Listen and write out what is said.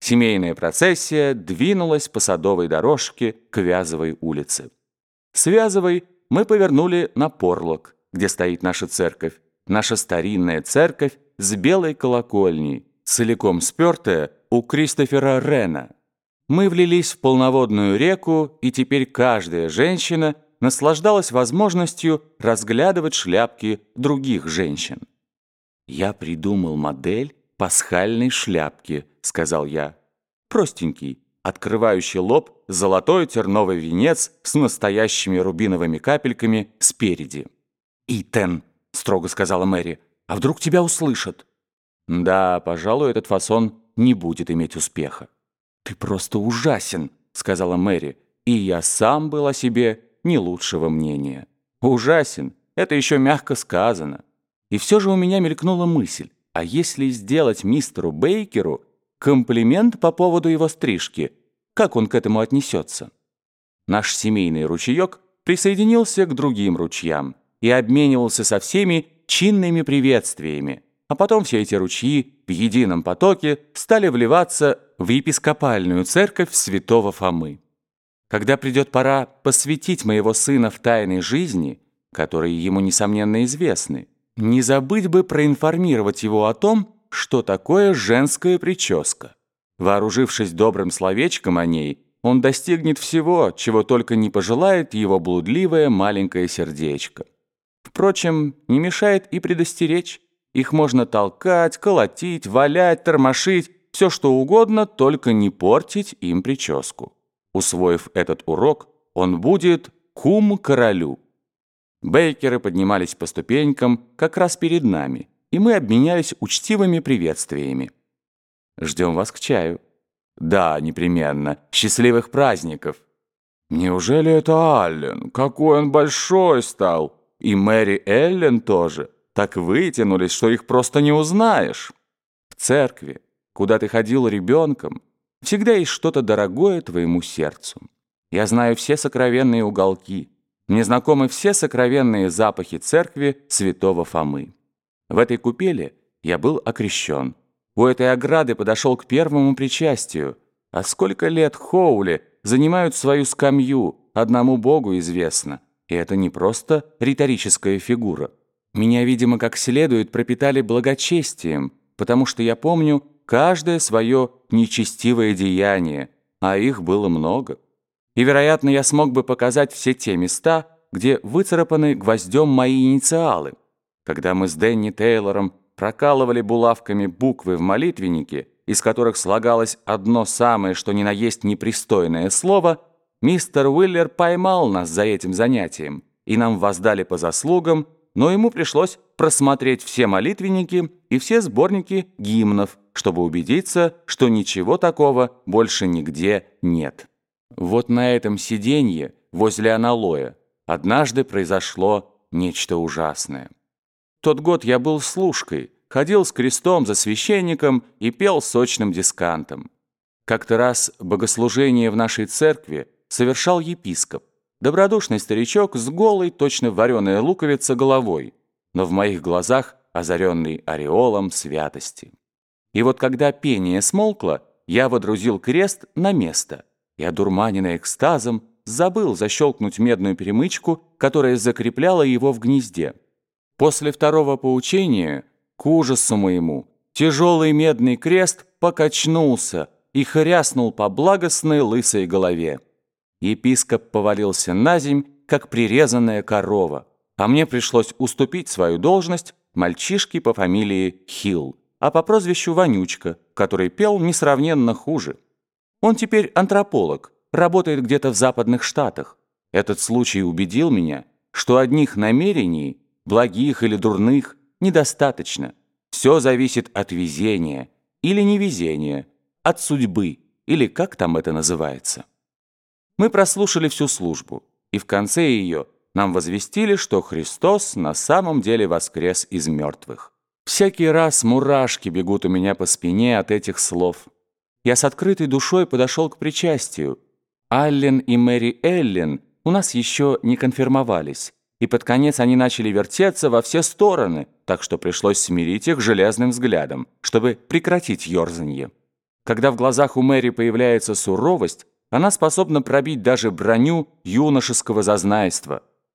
Семейная процессия двинулась по садовой дорожке к Вязовой улице. С Вязовой мы повернули на Порлок, где стоит наша церковь, наша старинная церковь с белой колокольней, целиком спертая у Кристофера Рена. Мы влились в полноводную реку, и теперь каждая женщина наслаждалась возможностью разглядывать шляпки других женщин. «Я придумал модель пасхальной шляпки», — сказал я. «Простенький, открывающий лоб, золотой терновый венец с настоящими рубиновыми капельками спереди». «Итан», — строго сказала Мэри, — «а вдруг тебя услышат?» «Да, пожалуй, этот фасон не будет иметь успеха». «Ты просто ужасен», — сказала Мэри, и я сам был о себе не лучшего мнения. «Ужасен» — это еще мягко сказано. И все же у меня мелькнула мысль, а если сделать мистеру Бейкеру комплимент по поводу его стрижки, как он к этому отнесется? Наш семейный ручеек присоединился к другим ручьям и обменивался со всеми чинными приветствиями, а потом все эти ручьи в едином потоке стали вливаться в епископальную церковь святого Фомы. Когда придет пора посвятить моего сына в тайной жизни, которые ему, несомненно, известны, не забыть бы проинформировать его о том, что такое женская прическа. Вооружившись добрым словечком о ней, он достигнет всего, чего только не пожелает его блудливое маленькое сердечко. Впрочем, не мешает и предостеречь. Их можно толкать, колотить, валять, тормошить, все что угодно, только не портить им прическу. Усвоив этот урок, он будет кум королю. Бейкеры поднимались по ступенькам как раз перед нами, и мы обменялись учтивыми приветствиями. «Ждем вас к чаю». «Да, непременно. Счастливых праздников!» «Неужели это Аллен? Какой он большой стал!» И Мэри Эллен тоже. Так вытянулись, что их просто не узнаешь. В церкви, куда ты ходил ребенком, всегда есть что-то дорогое твоему сердцу. Я знаю все сокровенные уголки. Мне знакомы все сокровенные запахи церкви святого Фомы. В этой купели я был окрещен. У этой ограды подошел к первому причастию. А сколько лет Хоули занимают свою скамью, одному Богу известно. И это не просто риторическая фигура. Меня, видимо, как следует пропитали благочестием, потому что я помню каждое свое нечестивое деяние, а их было много. И, вероятно, я смог бы показать все те места, где выцарапаны гвоздем мои инициалы. Когда мы с Дэнни Тейлором прокалывали булавками буквы в молитвеннике, из которых слагалось одно самое, что ни на есть непристойное слово – Мистер Уиллер поймал нас за этим занятием, и нам воздали по заслугам, но ему пришлось просмотреть все молитвенники и все сборники гимнов, чтобы убедиться, что ничего такого больше нигде нет. Вот на этом сиденье возле аналоя однажды произошло нечто ужасное. Тот год я был служкой, ходил с крестом за священником и пел сочным дискантом. Как-то раз богослужение в нашей церкви совершал епископ. Добродушный старичок с голой, точно вареная луковица головой, но в моих глазах озаренный ореолом святости. И вот когда пение смолкло, я водрузил крест на место и, одурманенный экстазом, забыл защелкнуть медную перемычку, которая закрепляла его в гнезде. После второго поучения, к ужасу моему, тяжелый медный крест покачнулся и хряснул по благостной лысой голове. Епископ повалился на земь, как прирезанная корова, а мне пришлось уступить свою должность мальчишке по фамилии Хилл, а по прозвищу Вонючка, который пел несравненно хуже. Он теперь антрополог, работает где-то в западных штатах. Этот случай убедил меня, что одних намерений, благих или дурных, недостаточно. Все зависит от везения или невезения, от судьбы, или как там это называется. Мы прослушали всю службу, и в конце ее нам возвестили, что Христос на самом деле воскрес из мертвых. Всякий раз мурашки бегут у меня по спине от этих слов. Я с открытой душой подошел к причастию. Аллен и Мэри Эллен у нас еще не конфирмовались, и под конец они начали вертеться во все стороны, так что пришлось смирить их железным взглядом, чтобы прекратить ерзанье. Когда в глазах у Мэри появляется суровость, она способна пробить даже броню юношеского зазнайства.